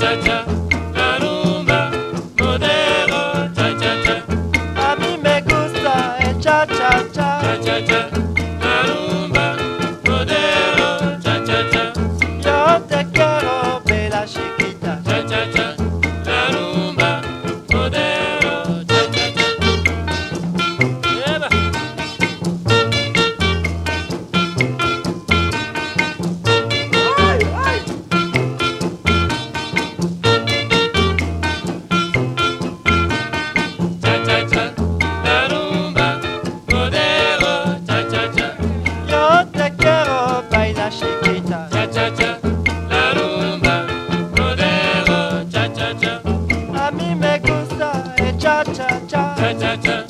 cha cha cha. cha cha cha.